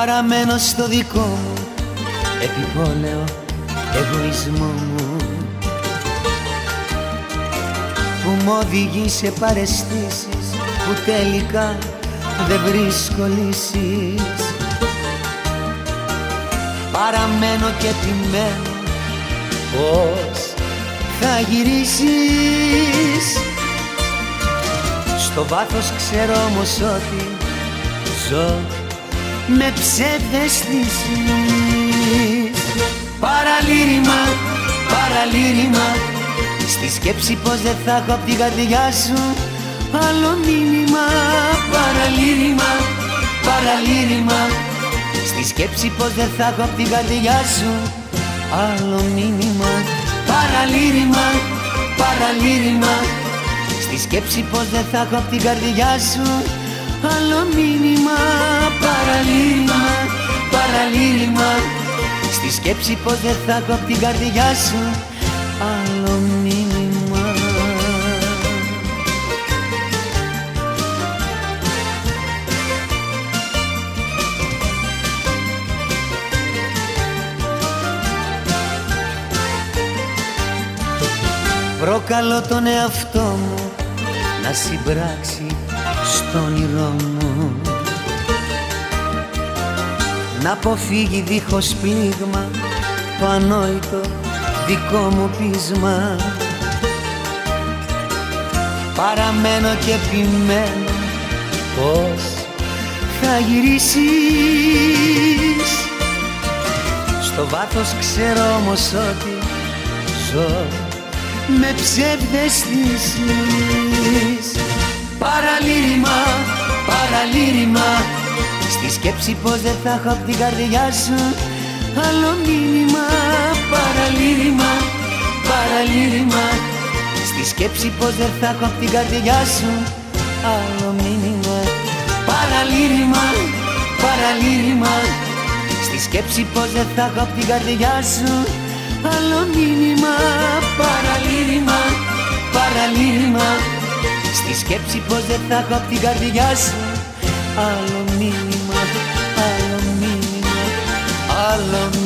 Παραμένω στο δικό μου επιπόλαιο εγωισμό μου που μου οδηγεί σε παρεστήσεις που τελικά δεν βρίσκω λύσεις Παραμένω και επιμένω πως θα γυρίσεις. Στο βάθος ξέρω όμως ότι ζω με ψευδεστήσεις Παραλήρημα, παραλήρημα Στη σκέψη πως δεν θα έχω απ' την καρδιά σου Άλλο μήνυμα, παραλήρημα, παραλήρημα Στη σκέψη πως δεν θα έχω απ' την καρδιά σου Άλλο μήνυμα, παραλήρημα, παραλήρημα Στη σκέψη πως δεν θα έχω απ' την καρδιά σου Άλλο μήνυμα, παραλήρημα, Στη σκέψη πως δεν θα έχω απ' την καρδιά σου Άλλο μήνυμα. Προκαλώ τον εαυτό μου να συμπράξει στο όνειρό μου να αποφύγει δίχως πλήγμα το ανόητο δικό μου πείσμα. Παραμένω και επιμένω πως θα γυρίσεις. Στο βάθος ξέρω όμως ότι ζω με ψευδεστήσεις Παραλήρημα, παραλήρημα Στη σκέψη πως δεν θα έχω απ' την καρδιά σου Άλλο μήνυμα, παραλήρημα, παραλήρημα. Στη σκέψη πως δεν θα έχω απ' την καρδιά σου Άλλο μήνυμα, παραλήρημα, παραλήρημα. Στη σκέψη πως δεν θα έχω απ' την καρδιά σου Άλλο μήνυμα, παραλήρημα, παραλήρημα. Στη σκέψη πως δεν θα έχω απ' την καρδιά σου Άλλο μήνυμα, άλλο μήνυμα, άλλο μήνυμα